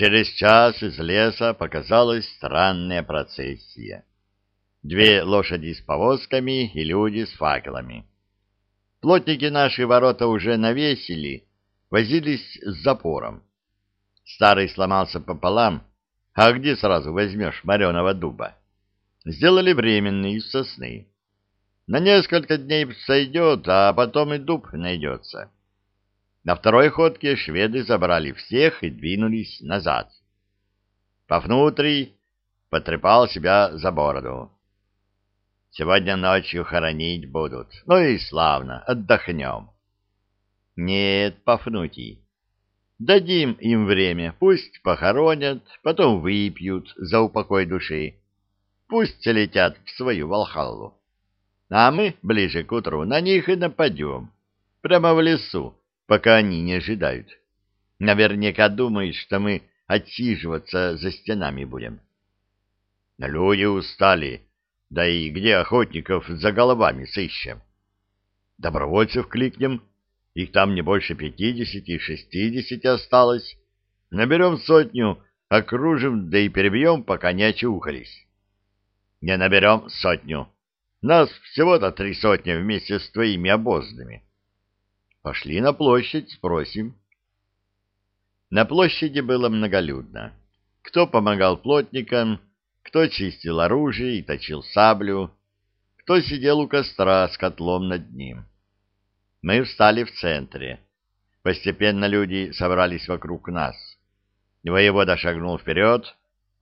Через час из леса показалась странная процессия. Две лошади с повозками и люди с факелами. Плотники наши ворота уже навесили, возились с запором. Старый сломался пополам, а где сразу возьмешь мореного дуба? Сделали временный из сосны. На несколько дней сойдет, а потом и дуб найдется. На второй ходке шведы забрали всех и двинулись назад. Пафнутрий потрепал себя за бороду. Сегодня ночью хоронить будут. Ну и славно, отдохнем. Нет, Пафнутий, дадим им время, пусть похоронят, потом выпьют за упокой души. Пусть летят в свою Волхаллу. А мы ближе к утру на них и нападем. Прямо в лесу, пока они не ожидают. Наверняка думают, что мы отсиживаться за стенами будем. Люди устали, да и где охотников за головами сыщем? Добровольцев кликнем, их там не больше пятидесяти-шестидесяти осталось. Наберем сотню, окружим, да и перебьем, пока не очухались. Не наберем сотню. Нас всего-то три сотни вместе с твоими обозными. Пошли на площадь, спросим. На площади было многолюдно. Кто помогал плотникам, кто чистил оружие и точил саблю, кто сидел у костра с котлом над ним. Мы встали в центре. Постепенно люди собрались вокруг нас. Воевода шагнул вперед,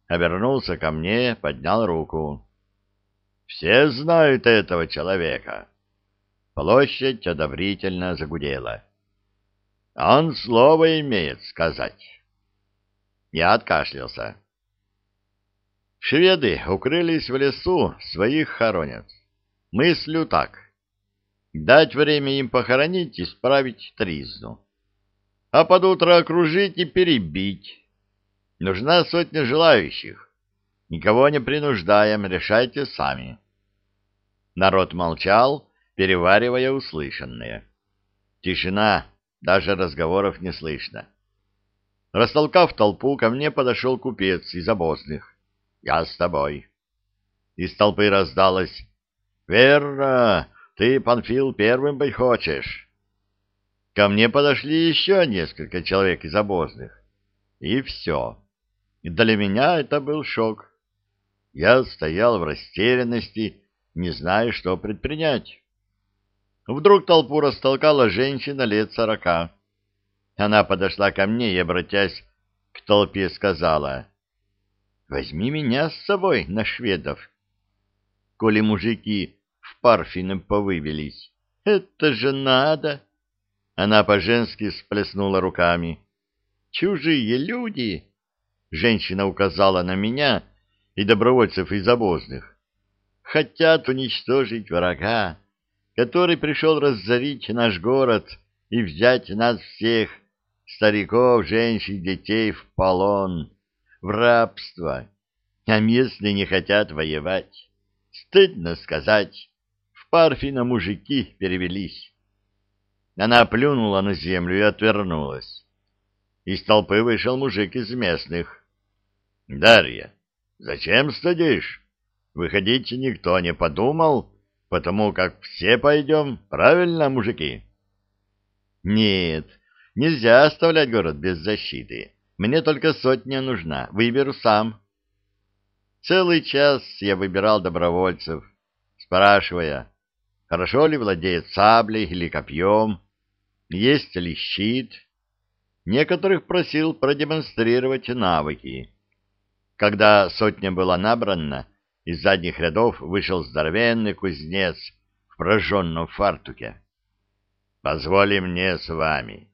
обернулся ко мне, поднял руку. «Все знают этого человека». Площадь одобрительно загудела. «Он слово имеет сказать». Я откашлялся. Шведы укрылись в лесу, своих хоронят. Мыслю так. Дать время им похоронить и справить тризну. А под утро окружить и перебить. Нужна сотня желающих. Никого не принуждаем, решайте сами. Народ молчал, переваривая услышанное. Тишина, даже разговоров не слышно. Растолкав толпу, ко мне подошел купец из обозных. Я с тобой. Из толпы раздалось. Верно, ты, Панфил, первым быть хочешь. Ко мне подошли еще несколько человек из обозных. И все. Для меня это был шок. Я стоял в растерянности, не зная, что предпринять. Вдруг толпу растолкала женщина лет сорока. Она подошла ко мне и, обратясь к толпе, сказала, «Возьми меня с собой на шведов, коли мужики в Парфино повыбились. Это же надо!» Она по-женски сплеснула руками. «Чужие люди!» Женщина указала на меня и добровольцев из обозных. «Хотят уничтожить врага, который пришел разорить наш город и взять нас всех, стариков, женщин, детей, в полон, в рабство. А местные не хотят воевать. Стыдно сказать, в Парфино мужики перевелись». Она плюнула на землю и отвернулась. Из толпы вышел мужик из местных. — Дарья, зачем стыдишь? Выходить никто не подумал, потому как все пойдем, правильно, мужики? — Нет, нельзя оставлять город без защиты. Мне только сотня нужна, выберу сам. Целый час я выбирал добровольцев, спрашивая, хорошо ли владеет саблей или копьем, есть ли щит, Некоторых просил продемонстрировать навыки. Когда сотня была набрана, из задних рядов вышел здоровенный кузнец в прожженном фартуке. «Позволи мне с вами.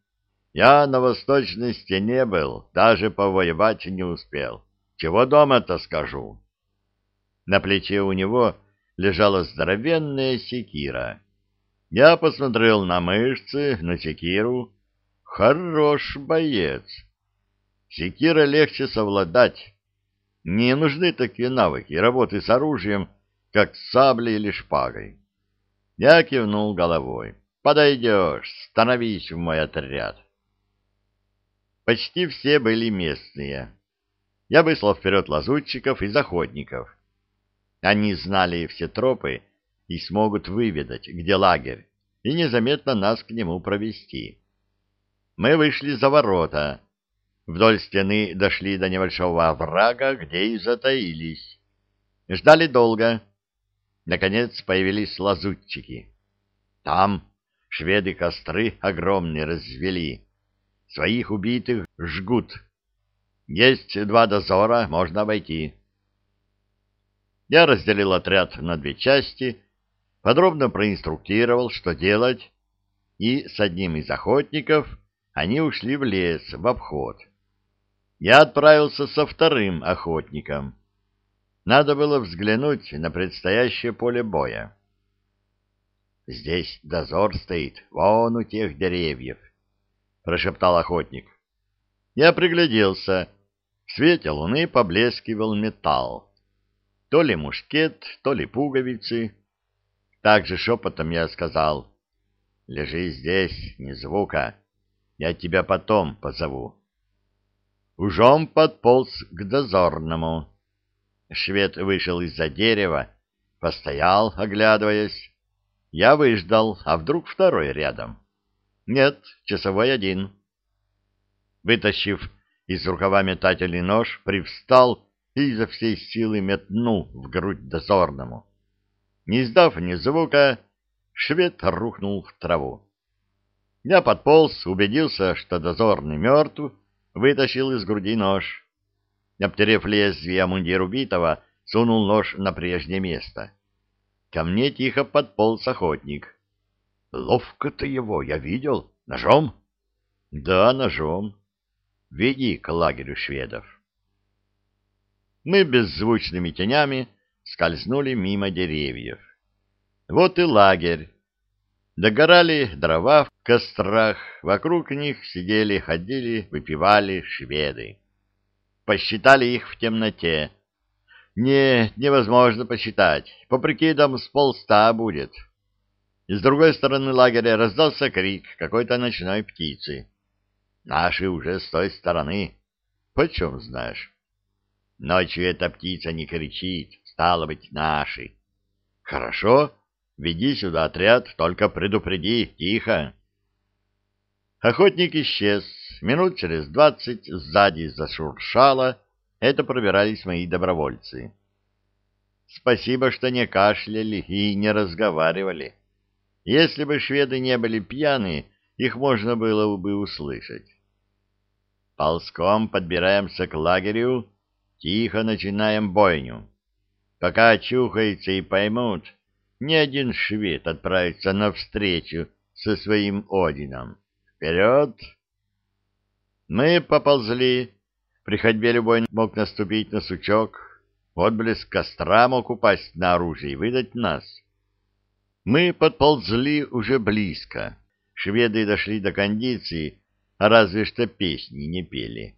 Я на восточной стене был, даже повоевать не успел. Чего дома-то скажу?» На плече у него лежала здоровенная секира. Я посмотрел на мышцы, на секиру, Хорош боец. Секира легче совладать. Не нужны такие навыки работы с оружием, как с саблей или шпагой. Я кивнул головой. Подойдешь, становись в мой отряд. Почти все были местные. Я выслал вперед лазутчиков и охотников. Они знали все тропы и смогут выведать, где лагерь, и незаметно нас к нему провести. Мы вышли за ворота. Вдоль стены дошли до небольшого оврага, где и затаились. Ждали долго. Наконец появились лазутчики. Там шведы костры огромные развели. Своих убитых жгут. Есть два дозора, можно обойти. Я разделил отряд на две части, подробно проинструктировал, что делать, и с одним из охотников они ушли в лес в обход. Я отправился со вторым охотником. Надо было взглянуть на предстоящее поле боя. «Здесь дозор стоит, вон у тех деревьев», — прошептал охотник. Я пригляделся. В свете луны поблескивал металл. То ли мушкет, то ли пуговицы. Также шепотом я сказал, «Лежи здесь, ни звука, я тебя потом позову». Ужом подполз к дозорному. Швед вышел из-за дерева, постоял, оглядываясь. Я выждал, а вдруг второй рядом? Нет, часовой один. Вытащив из рукава метательный нож, привстал и изо всей силы метнул в грудь дозорному. Не издав ни звука, швед рухнул в траву. Я подполз, убедился, что дозорный мертв, вытащил из груди нож. Обтерев лезвие мундир убитого, сунул нож на прежнее место. Ко мне тихо подполз охотник. Ловко-то его, я видел. Ножом? Да, ножом. Веди к лагерю шведов. Мы беззвучными тенями скользнули мимо деревьев. Вот и лагерь. Догорали дрова кострах, вокруг них сидели, ходили, выпивали шведы. Посчитали их в темноте. Нет, невозможно посчитать. По прикидам с полста будет. С другой стороны лагеря раздался крик какой-то ночной птицы. Наши уже с той стороны. Почем знаешь? Ночью эта птица не кричит, стало быть, наши. Хорошо, веди сюда отряд, только предупреди, тихо. Охотник исчез. Минут через двадцать сзади зашуршало. Это пробирались мои добровольцы. Спасибо, что не кашляли и не разговаривали. Если бы шведы не были пьяны, их можно было бы услышать. Ползком подбираемся к лагерю, Тихо начинаем бойню. Пока очухаются и поймут, ни один швед отправится навстречу со своим Одином. Вперед! Мы поползли. При ходьбе любой мог наступить на сучок. Отблеск костра мог упасть на оружие и выдать нас. Мы подползли уже близко. Шведы дошли до кондиции, а разве что песни не пели.